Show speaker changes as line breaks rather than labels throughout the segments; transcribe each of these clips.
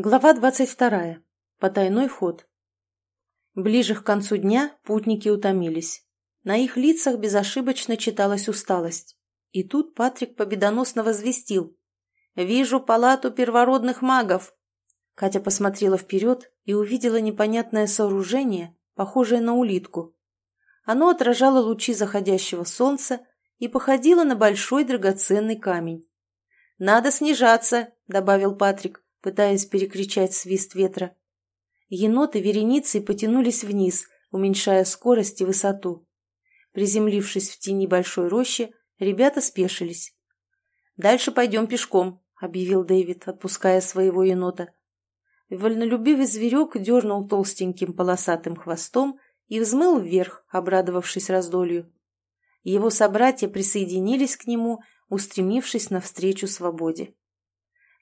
Глава 22. Потайной ход. Ближе к концу дня путники утомились. На их лицах безошибочно читалась усталость. И тут Патрик победоносно возвестил. «Вижу палату первородных магов!» Катя посмотрела вперед и увидела непонятное сооружение, похожее на улитку. Оно отражало лучи заходящего солнца и походило на большой драгоценный камень. «Надо снижаться», — добавил Патрик пытаясь перекричать свист ветра. Еноты вереницей потянулись вниз, уменьшая скорость и высоту. Приземлившись в тени большой рощи, ребята спешились. «Дальше пойдем пешком», — объявил Дэвид, отпуская своего енота. Вольнолюбивый зверек дернул толстеньким полосатым хвостом и взмыл вверх, обрадовавшись раздолью. Его собратья присоединились к нему, устремившись навстречу свободе.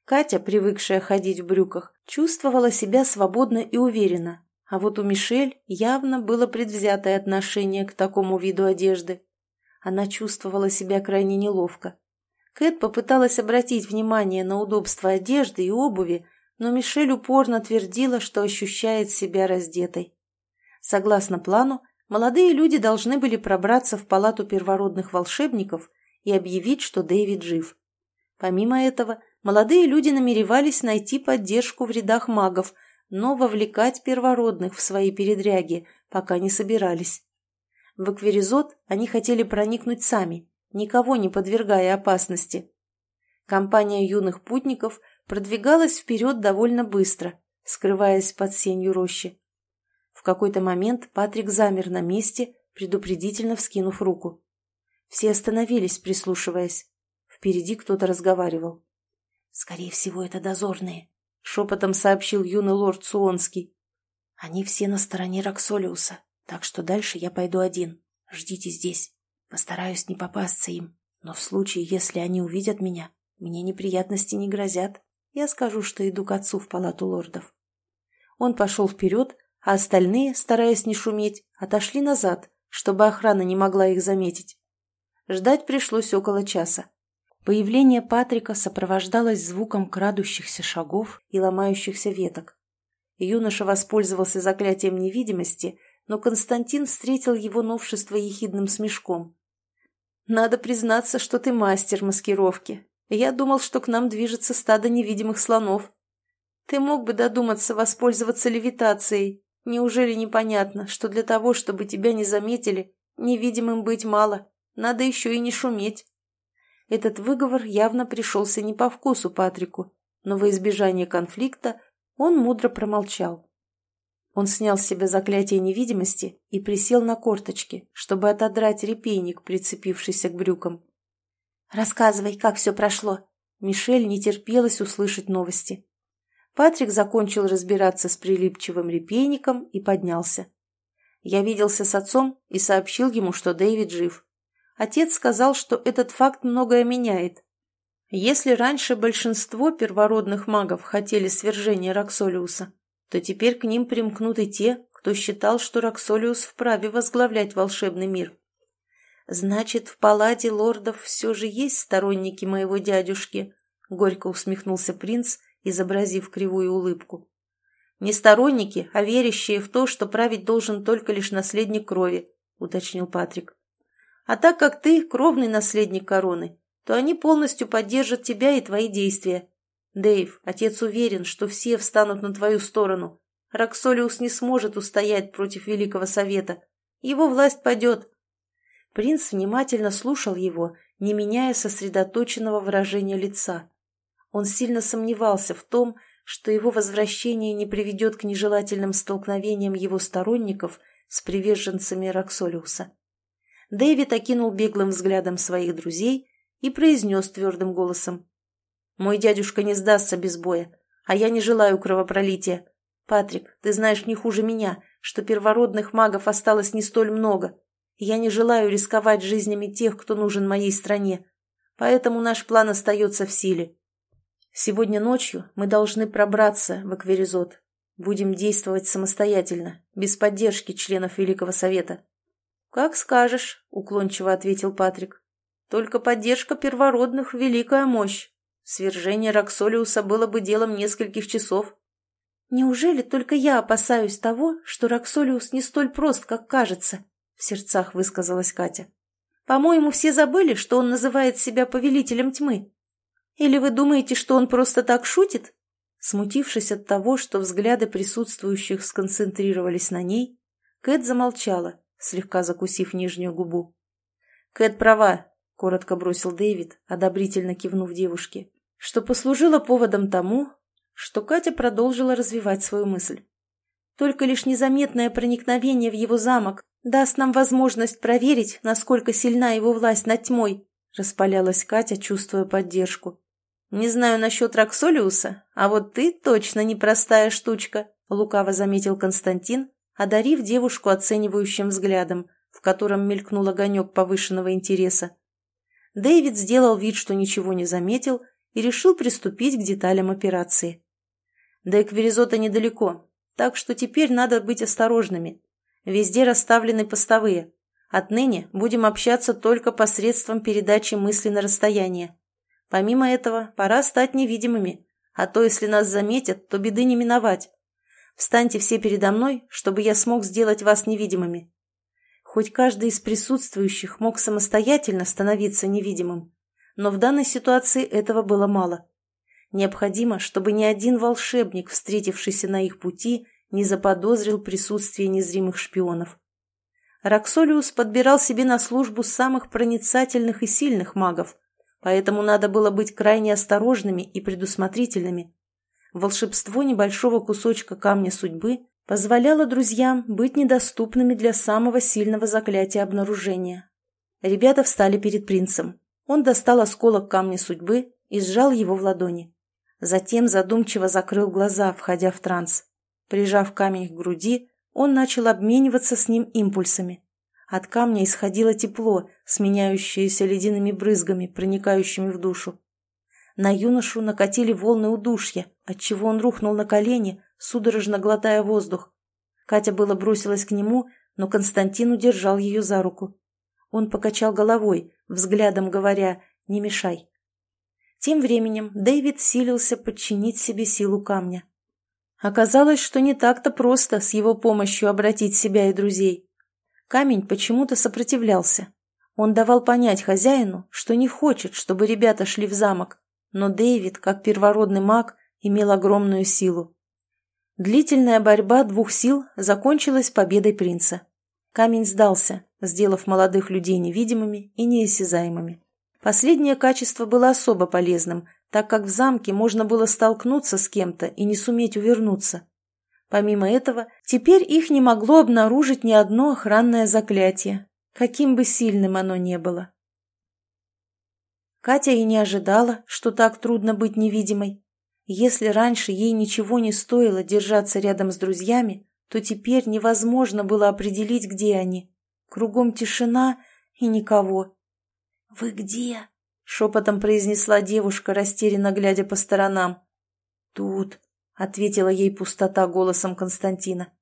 Катя, привыкшая ходить в брюках, чувствовала себя свободно и уверенно, а вот у Мишель явно было предвзятое отношение к такому виду одежды. Она чувствовала себя крайне неловко. Кэт попыталась обратить внимание на удобство одежды и обуви, но Мишель упорно твердила, что ощущает себя раздетой. Согласно плану, молодые люди должны были пробраться в палату первородных волшебников и объявить, что Дэвид жив. Помимо этого, молодые люди намеревались найти поддержку в рядах магов, но вовлекать первородных в свои передряги пока не собирались. В Акверизот они хотели проникнуть сами, никого не подвергая опасности. Компания юных путников продвигалась вперед довольно быстро, скрываясь под сенью рощи. В какой-то момент Патрик замер на месте, предупредительно вскинув руку. Все остановились, прислушиваясь. Впереди кто-то разговаривал. «Скорее всего, это дозорные», — шепотом сообщил юный лорд Суонский. «Они все на стороне Роксолиуса, так что дальше я пойду один. Ждите здесь. Постараюсь не попасться им, но в случае, если они увидят меня, мне неприятности не грозят. Я скажу, что иду к отцу в палату лордов». Он пошел вперед, а остальные, стараясь не шуметь, отошли назад, чтобы охрана не могла их заметить. Ждать пришлось около часа. Появление Патрика сопровождалось звуком крадущихся шагов и ломающихся веток. Юноша воспользовался заклятием невидимости, но Константин встретил его новшество ехидным смешком. «Надо признаться, что ты мастер маскировки. Я думал, что к нам движется стадо невидимых слонов. Ты мог бы додуматься воспользоваться левитацией. Неужели непонятно, что для того, чтобы тебя не заметили, невидимым быть мало, надо еще и не шуметь?» Этот выговор явно пришелся не по вкусу Патрику, но во избежание конфликта он мудро промолчал. Он снял с себя заклятие невидимости и присел на корточки, чтобы отодрать репейник, прицепившийся к брюкам. «Рассказывай, как все прошло». Мишель не терпелась услышать новости. Патрик закончил разбираться с прилипчивым репейником и поднялся. Я виделся с отцом и сообщил ему, что Дэвид жив. Отец сказал, что этот факт многое меняет. Если раньше большинство первородных магов хотели свержения Роксолиуса, то теперь к ним примкнут и те, кто считал, что Роксолиус вправе возглавлять волшебный мир. «Значит, в палате лордов все же есть сторонники моего дядюшки», — горько усмехнулся принц, изобразив кривую улыбку. «Не сторонники, а верящие в то, что править должен только лишь наследник крови», — уточнил Патрик. А так как ты кровный наследник короны, то они полностью поддержат тебя и твои действия. Дэйв, отец уверен, что все встанут на твою сторону. Роксолиус не сможет устоять против Великого Совета. Его власть падет. Принц внимательно слушал его, не меняя сосредоточенного выражения лица. Он сильно сомневался в том, что его возвращение не приведет к нежелательным столкновениям его сторонников с приверженцами Роксолиуса. Дэвид окинул беглым взглядом своих друзей и произнес твердым голосом. «Мой дядюшка не сдастся без боя, а я не желаю кровопролития. Патрик, ты знаешь не хуже меня, что первородных магов осталось не столь много, я не желаю рисковать жизнями тех, кто нужен моей стране, поэтому наш план остается в силе. Сегодня ночью мы должны пробраться в Акверизот. Будем действовать самостоятельно, без поддержки членов Великого Совета. «Как скажешь», — уклончиво ответил Патрик. «Только поддержка первородных — великая мощь. Свержение Роксолиуса было бы делом нескольких часов, Неужели только я опасаюсь того, что Роксолиус не столь прост, как кажется?» — в сердцах высказалась Катя. «По-моему, все забыли, что он называет себя повелителем тьмы. Или вы думаете, что он просто так шутит?» Смутившись от того, что взгляды присутствующих сконцентрировались на ней, Кэт замолчала, слегка закусив нижнюю губу. «Кэт права», — коротко бросил Дэвид, одобрительно кивнув девушке, что послужило поводом тому, что Катя продолжила развивать свою мысль. Только лишь незаметное проникновение в его замок даст нам возможность проверить, насколько сильна его власть над тьмой, распалялась Катя, чувствуя поддержку. «Не знаю насчет Роксолиуса, а вот ты точно непростая штучка», — лукаво заметил Константин, одарив девушку оценивающим взглядом, в котором мелькнул огонек повышенного интереса. Дэвид сделал вид, что ничего не заметил, и решил приступить к деталям операции. До Экверизота недалеко, так что теперь надо быть осторожными. Везде расставлены постовые. Отныне будем общаться только посредством передачи мысли на расстояние. Помимо этого, пора стать невидимыми, а то, если нас заметят, то беды не миновать. Встаньте все передо мной, чтобы я смог сделать вас невидимыми. Хоть каждый из присутствующих мог самостоятельно становиться невидимым, но в данной ситуации этого было мало. Необходимо, чтобы ни один волшебник, встретившийся на их пути, не заподозрил присутствие незримых шпионов. Роксолиус подбирал себе на службу самых проницательных и сильных магов, поэтому надо было быть крайне осторожными и предусмотрительными. Волшебство небольшого кусочка камня судьбы позволяло друзьям быть недоступными для самого сильного заклятия обнаружения. Ребята встали перед принцем. Он достал осколок камня судьбы и сжал его в ладони. Затем задумчиво закрыл глаза, входя в транс. Прижав камень к груди, он начал обмениваться с ним импульсами. От камня исходило тепло, сменяющееся ледяными брызгами, проникающими в душу. На юношу накатили волны удушья, отчего он рухнул на колени, судорожно глотая воздух. Катя было бросилась к нему, но Константин удержал ее за руку. Он покачал головой, взглядом говоря «не мешай». Тем временем Дэвид силился подчинить себе силу камня. Оказалось, что не так-то просто с его помощью обратить себя и друзей. Камень почему-то сопротивлялся. Он давал понять хозяину, что не хочет, чтобы ребята шли в замок, но Дэвид, как первородный маг, имел огромную силу. Длительная борьба двух сил закончилась победой принца. Камень сдался, сделав молодых людей невидимыми и неосязаемыми. Последнее качество было особо полезным, так как в замке можно было столкнуться с кем-то и не суметь увернуться. Помимо этого, теперь их не могло обнаружить ни одно охранное заклятие, каким бы сильным оно ни было. Катя и не ожидала, что так трудно быть невидимой. Если раньше ей ничего не стоило держаться рядом с друзьями, то теперь невозможно было определить, где они. Кругом тишина и никого. «Вы где?» — шепотом произнесла девушка, растерянно глядя по сторонам. «Тут», — ответила ей пустота голосом Константина.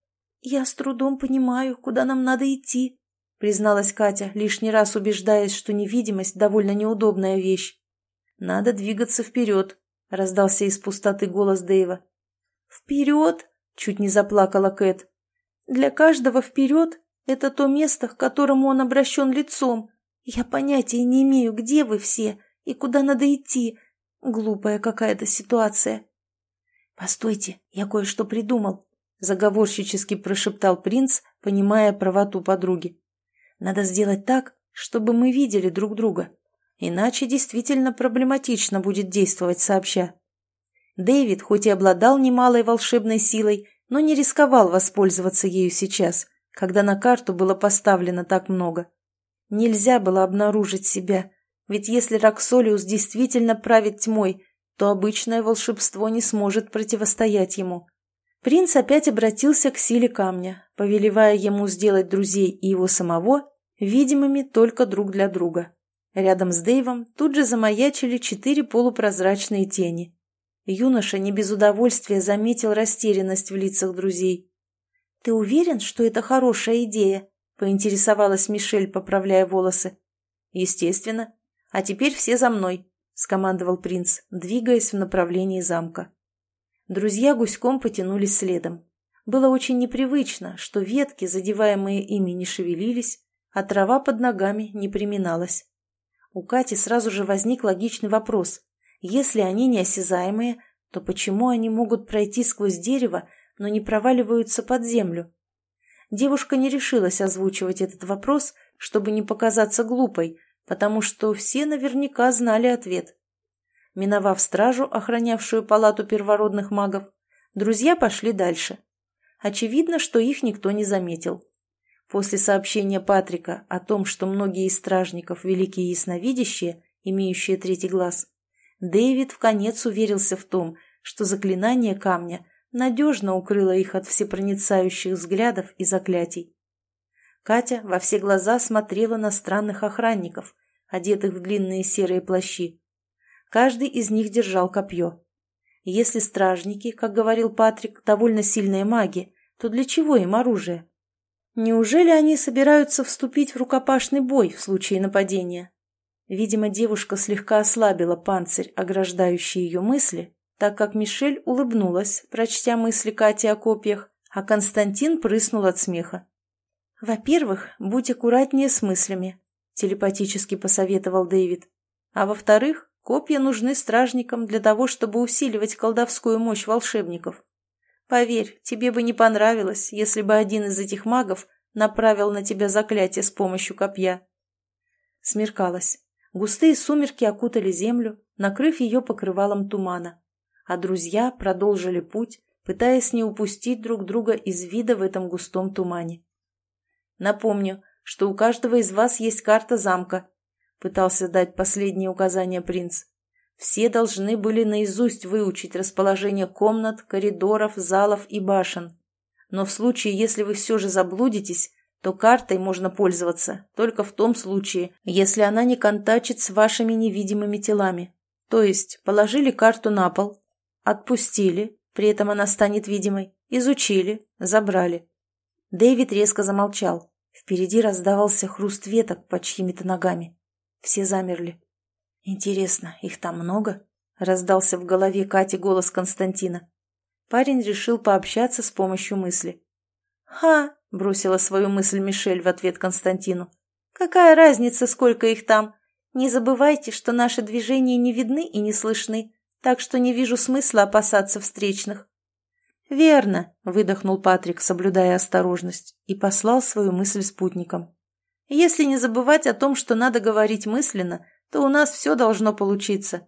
«Я с трудом понимаю, куда нам надо идти», — призналась Катя, лишний раз убеждаясь, что невидимость — довольно неудобная вещь. «Надо двигаться вперед», — раздался из пустоты голос Дэйва. «Вперед!» — чуть не заплакала Кэт. «Для каждого вперед — это то место, к которому он обращен лицом. Я понятия не имею, где вы все и куда надо идти. Глупая какая-то ситуация». «Постойте, я кое-что придумал», — заговорщически прошептал принц, понимая правоту подруги. «Надо сделать так, чтобы мы видели друг друга. Иначе действительно проблематично будет действовать сообща». Дэвид хоть и обладал немалой волшебной силой, но не рисковал воспользоваться ею сейчас, когда на карту было поставлено так много. Нельзя было обнаружить себя, ведь если Роксолиус действительно правит тьмой, то обычное волшебство не сможет противостоять ему. Принц опять обратился к силе камня, повелевая ему сделать друзей и его самого видимыми только друг для друга. Рядом с Дэйвом тут же замаячили четыре полупрозрачные тени. Юноша не без удовольствия заметил растерянность в лицах друзей. «Ты уверен, что это хорошая идея?» — поинтересовалась Мишель, поправляя волосы. «Естественно. А теперь все за мной», — скомандовал принц, двигаясь в направлении замка. Друзья гуськом потянулись следом. Было очень непривычно, что ветки, задеваемые ими, не шевелились, а трава под ногами не приминалась. У Кати сразу же возник логичный вопрос. Если они неосязаемые, то почему они могут пройти сквозь дерево, но не проваливаются под землю? Девушка не решилась озвучивать этот вопрос, чтобы не показаться глупой, потому что все наверняка знали ответ. Миновав стражу, охранявшую палату первородных магов, друзья пошли дальше. Очевидно, что их никто не заметил. После сообщения Патрика о том, что многие из стражников – великие ясновидящие, имеющие третий глаз, Дэвид в конец уверился в том, что заклинание камня надежно укрыло их от всепроницающих взглядов и заклятий. Катя во все глаза смотрела на странных охранников, одетых в длинные серые плащи. Каждый из них держал копье. Если стражники, как говорил Патрик, довольно сильные маги, то для чего им оружие? Неужели они собираются вступить в рукопашный бой в случае нападения? Видимо, девушка слегка ослабила панцирь, ограждающий ее мысли, так как Мишель улыбнулась, прочтя мысли Кати о копьях, а Константин прыснул от смеха. «Во-первых, будь аккуратнее с мыслями», — телепатически посоветовал Дэвид. «А во-вторых, копья нужны стражникам для того, чтобы усиливать колдовскую мощь волшебников. Поверь, тебе бы не понравилось, если бы один из этих магов направил на тебя заклятие с помощью копья». Смеркалось. Густые сумерки окутали землю, накрыв ее покрывалом тумана. А друзья продолжили путь, пытаясь не упустить друг друга из вида в этом густом тумане. «Напомню, что у каждого из вас есть карта замка», — пытался дать последние указания принц. «Все должны были наизусть выучить расположение комнат, коридоров, залов и башен. Но в случае, если вы все же заблудитесь, то картой можно пользоваться только в том случае, если она не контачит с вашими невидимыми телами. То есть положили карту на пол, отпустили, при этом она станет видимой, изучили, забрали. Дэвид резко замолчал. Впереди раздавался хруст веток под чьими-то ногами. Все замерли. «Интересно, их там много?» — раздался в голове Кати голос Константина. Парень решил пообщаться с помощью мысли. «Ха!» — бросила свою мысль Мишель в ответ Константину. «Какая разница, сколько их там? Не забывайте, что наши движения не видны и не слышны, так что не вижу смысла опасаться встречных». «Верно», — выдохнул Патрик, соблюдая осторожность, и послал свою мысль спутникам. «Если не забывать о том, что надо говорить мысленно, то у нас все должно получиться».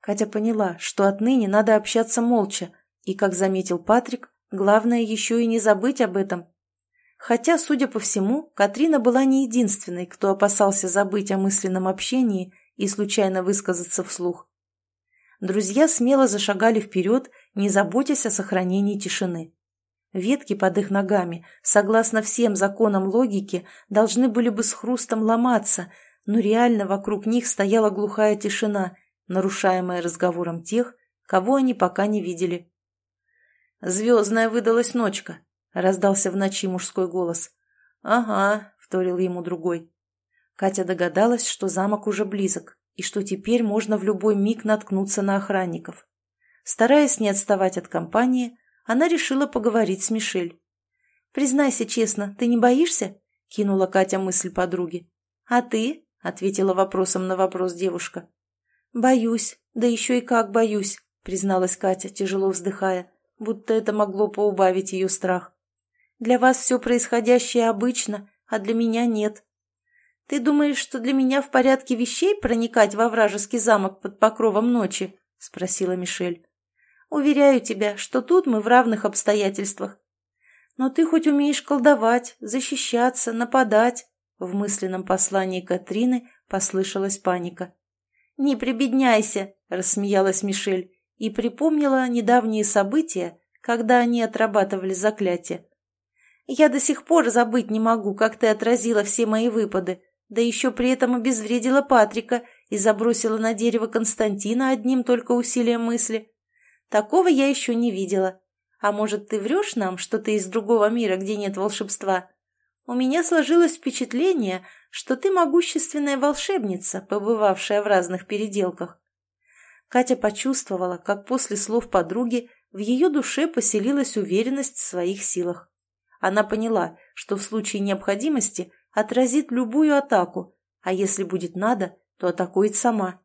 Катя поняла, что отныне надо общаться молча, и, как заметил Патрик, Главное еще и не забыть об этом. Хотя, судя по всему, Катрина была не единственной, кто опасался забыть о мысленном общении и случайно высказаться вслух. Друзья смело зашагали вперед, не заботясь о сохранении тишины. Ветки под их ногами, согласно всем законам логики, должны были бы с хрустом ломаться, но реально вокруг них стояла глухая тишина, нарушаемая разговором тех, кого они пока не видели. «Звездная выдалась ночка», — раздался в ночи мужской голос. «Ага», — вторил ему другой. Катя догадалась, что замок уже близок, и что теперь можно в любой миг наткнуться на охранников. Стараясь не отставать от компании, она решила поговорить с Мишель. «Признайся честно, ты не боишься?» — кинула Катя мысль подруги. «А ты?» — ответила вопросом на вопрос девушка. «Боюсь, да еще и как боюсь», — призналась Катя, тяжело вздыхая будто это могло поубавить ее страх. «Для вас все происходящее обычно, а для меня нет. Ты думаешь, что для меня в порядке вещей проникать во вражеский замок под покровом ночи?» — спросила Мишель. «Уверяю тебя, что тут мы в равных обстоятельствах. Но ты хоть умеешь колдовать, защищаться, нападать». В мысленном послании Катрины послышалась паника. «Не прибедняйся!» — рассмеялась Мишель и припомнила недавние события, когда они отрабатывали заклятие. «Я до сих пор забыть не могу, как ты отразила все мои выпады, да еще при этом обезвредила Патрика и забросила на дерево Константина одним только усилием мысли. Такого я еще не видела. А может, ты врешь нам, что ты из другого мира, где нет волшебства? У меня сложилось впечатление, что ты могущественная волшебница, побывавшая в разных переделках. Катя почувствовала, как после слов подруги в ее душе поселилась уверенность в своих силах. Она поняла, что в случае необходимости отразит любую атаку, а если будет надо, то атакует сама.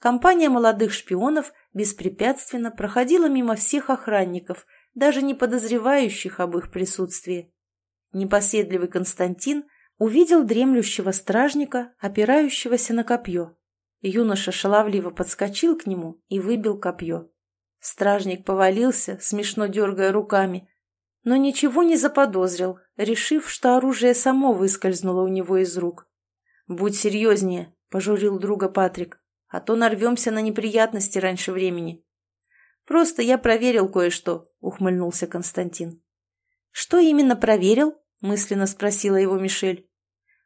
Компания молодых шпионов беспрепятственно проходила мимо всех охранников, даже не подозревающих об их присутствии. Непоседливый Константин увидел дремлющего стражника, опирающегося на копье. Юноша шаловливо подскочил к нему и выбил копье. Стражник повалился, смешно дергая руками, но ничего не заподозрил, решив, что оружие само выскользнуло у него из рук. «Будь серьезнее», — пожурил друга Патрик, «а то нарвемся на неприятности раньше времени». «Просто я проверил кое-что», — ухмыльнулся Константин. «Что именно проверил?» — мысленно спросила его Мишель.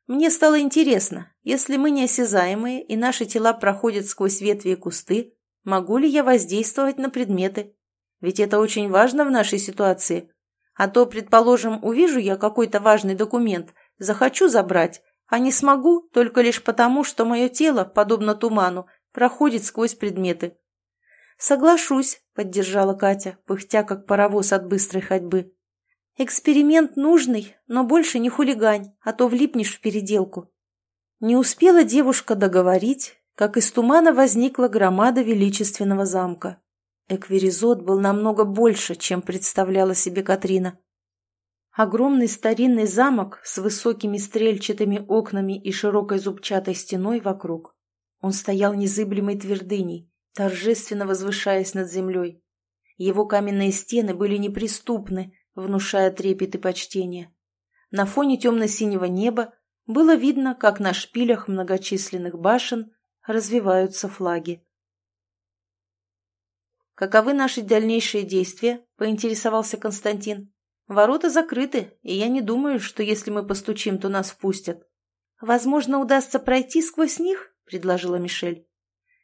«Мне стало интересно, если мы неосязаемые и наши тела проходят сквозь ветви и кусты, могу ли я воздействовать на предметы? Ведь это очень важно в нашей ситуации. А то, предположим, увижу я какой-то важный документ, захочу забрать, а не смогу только лишь потому, что мое тело, подобно туману, проходит сквозь предметы. «Соглашусь», — поддержала Катя, пыхтя как паровоз от быстрой ходьбы. «Эксперимент нужный, но больше не хулигань, а то влипнешь в переделку». Не успела девушка договорить, как из тумана возникла громада величественного замка. Эквиризот был намного больше, чем представляла себе Катрина. Огромный старинный замок с высокими стрельчатыми окнами и широкой зубчатой стеной вокруг. Он стоял незыблемой твердыней, торжественно возвышаясь над землей. Его каменные стены были неприступны, внушая трепет и почтение. На фоне темно-синего неба было видно, как на шпилях многочисленных башен развиваются флаги. «Каковы наши дальнейшие действия?» – поинтересовался Константин. «Ворота закрыты, и я не думаю, что если мы постучим, то нас впустят». «Возможно, удастся пройти сквозь них?» – предложила Мишель.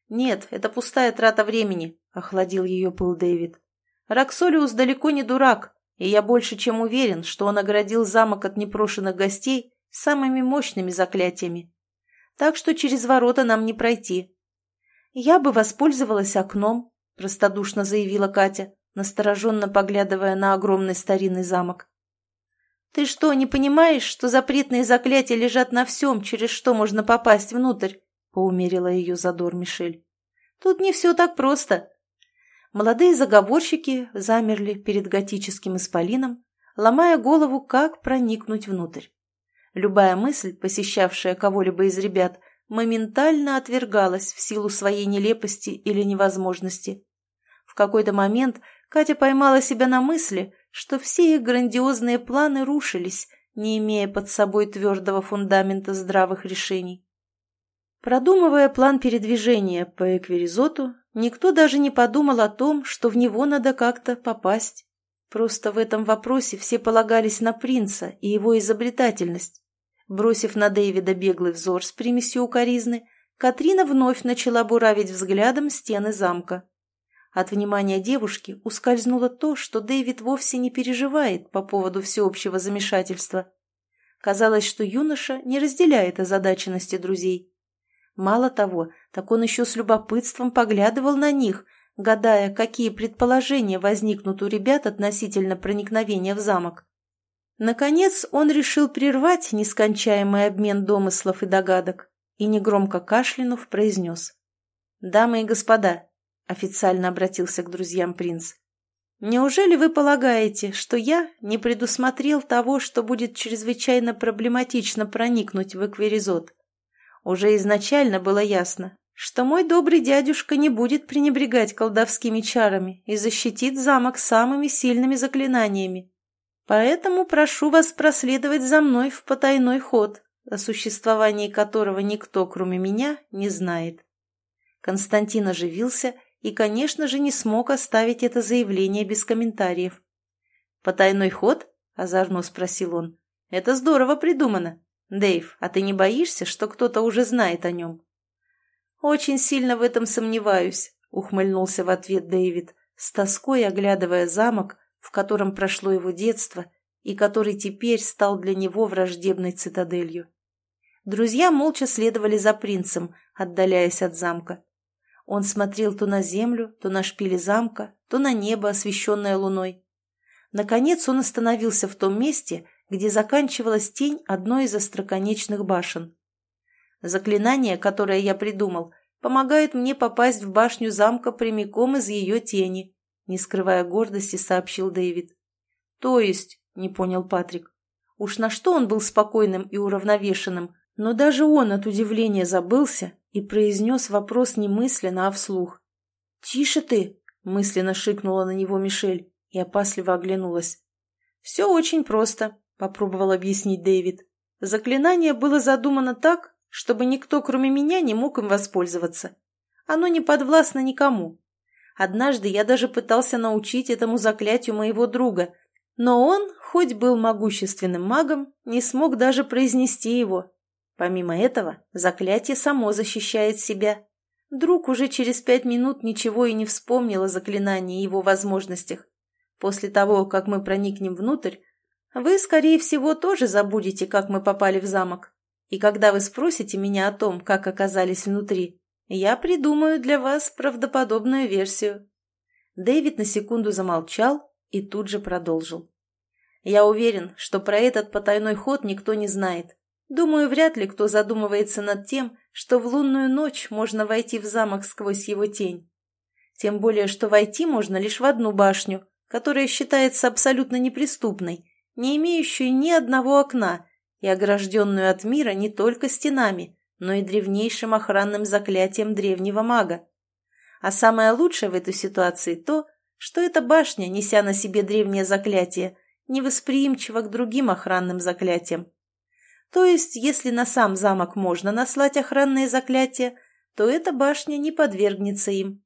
«Нет, это пустая трата времени», – охладил ее пыл Дэвид. «Роксолиус далеко не дурак, и я больше чем уверен, что он оградил замок от непрошенных гостей самыми мощными заклятиями. Так что через ворота нам не пройти». «Я бы воспользовалась окном», простодушно заявила Катя, настороженно поглядывая на огромный старинный замок. «Ты что, не понимаешь, что запретные заклятия лежат на всем, через что можно попасть внутрь?» — поумерила ее задор Мишель. «Тут не все так просто». Молодые заговорщики замерли перед готическим исполином, ломая голову, как проникнуть внутрь. Любая мысль, посещавшая кого-либо из ребят, моментально отвергалась в силу своей нелепости или невозможности. В какой-то момент Катя поймала себя на мысли, что все их грандиозные планы рушились, не имея под собой твердого фундамента здравых решений. Продумывая план передвижения по эквиризоту, никто даже не подумал о том, что в него надо как-то попасть. Просто в этом вопросе все полагались на принца и его изобретательность. Бросив на Дэвида беглый взор с примесью укоризны, Катрина вновь начала буравить взглядом стены замка. От внимания девушки ускользнуло то, что Дэвид вовсе не переживает по поводу всеобщего замешательства. Казалось, что юноша не разделяет озадаченности друзей. Мало того, так он еще с любопытством поглядывал на них, гадая, какие предположения возникнут у ребят относительно проникновения в замок. Наконец он решил прервать нескончаемый обмен домыслов и догадок и, негромко кашлянув, произнес. «Дамы и господа, официально обратился к друзьям принц. «Неужели вы полагаете, что я не предусмотрел того, что будет чрезвычайно проблематично проникнуть в эквиризот? Уже изначально было ясно, что мой добрый дядюшка не будет пренебрегать колдовскими чарами и защитит замок самыми сильными заклинаниями. Поэтому прошу вас проследовать за мной в потайной ход, о существовании которого никто, кроме меня, не знает». Константин оживился и, конечно же, не смог оставить это заявление без комментариев. «Потайной ход?» – озорно спросил он. «Это здорово придумано. Дэйв, а ты не боишься, что кто-то уже знает о нем?» «Очень сильно в этом сомневаюсь», – ухмыльнулся в ответ Дэвид, с тоской оглядывая замок, в котором прошло его детство и который теперь стал для него враждебной цитаделью. Друзья молча следовали за принцем, отдаляясь от замка. Он смотрел то на землю, то на шпили замка, то на небо, освещенное луной. Наконец он остановился в том месте, где заканчивалась тень одной из остроконечных башен. Заклинание, которое я придумал, помогает мне попасть в башню замка прямиком из ее тени, не скрывая гордости, сообщил Дэвид. То есть, не понял Патрик. Уж на что он был спокойным и уравновешенным, но даже он от удивления забылся и произнес вопрос не мысленно, а вслух. «Тише ты!» – мысленно шикнула на него Мишель и опасливо оглянулась. «Все очень просто», – попробовал объяснить Дэвид. «Заклинание было задумано так, чтобы никто, кроме меня, не мог им воспользоваться. Оно не подвластно никому. Однажды я даже пытался научить этому заклятию моего друга, но он, хоть был могущественным магом, не смог даже произнести его. Помимо этого, заклятие само защищает себя. Друг уже через пять минут ничего и не вспомнил о заклинании и его возможностях. После того, как мы проникнем внутрь, вы, скорее всего, тоже забудете, как мы попали в замок. И когда вы спросите меня о том, как оказались внутри, я придумаю для вас правдоподобную версию». Дэвид на секунду замолчал и тут же продолжил. «Я уверен, что про этот потайной ход никто не знает. Думаю, вряд ли кто задумывается над тем, что в лунную ночь можно войти в замок сквозь его тень. Тем более, что войти можно лишь в одну башню, которая считается абсолютно неприступной, не имеющей ни одного окна и огражденную от мира не только стенами, но и древнейшим охранным заклятием древнего мага. А самое лучшее в этой ситуации то, что эта башня, неся на себе древнее заклятие, невосприимчива к другим охранным заклятиям. То есть, если на сам замок можно наслать охранные заклятия, то эта башня не подвергнется им.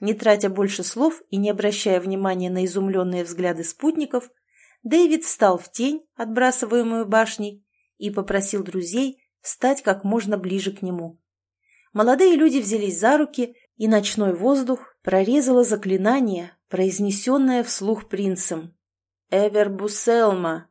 Не тратя больше слов и не обращая внимания на изумленные взгляды спутников, Дэвид встал в тень, отбрасываемую башней, и попросил друзей встать как можно ближе к нему. Молодые люди взялись за руки, и ночной воздух прорезало заклинание, произнесенное вслух принцем. «Эвербуселма»,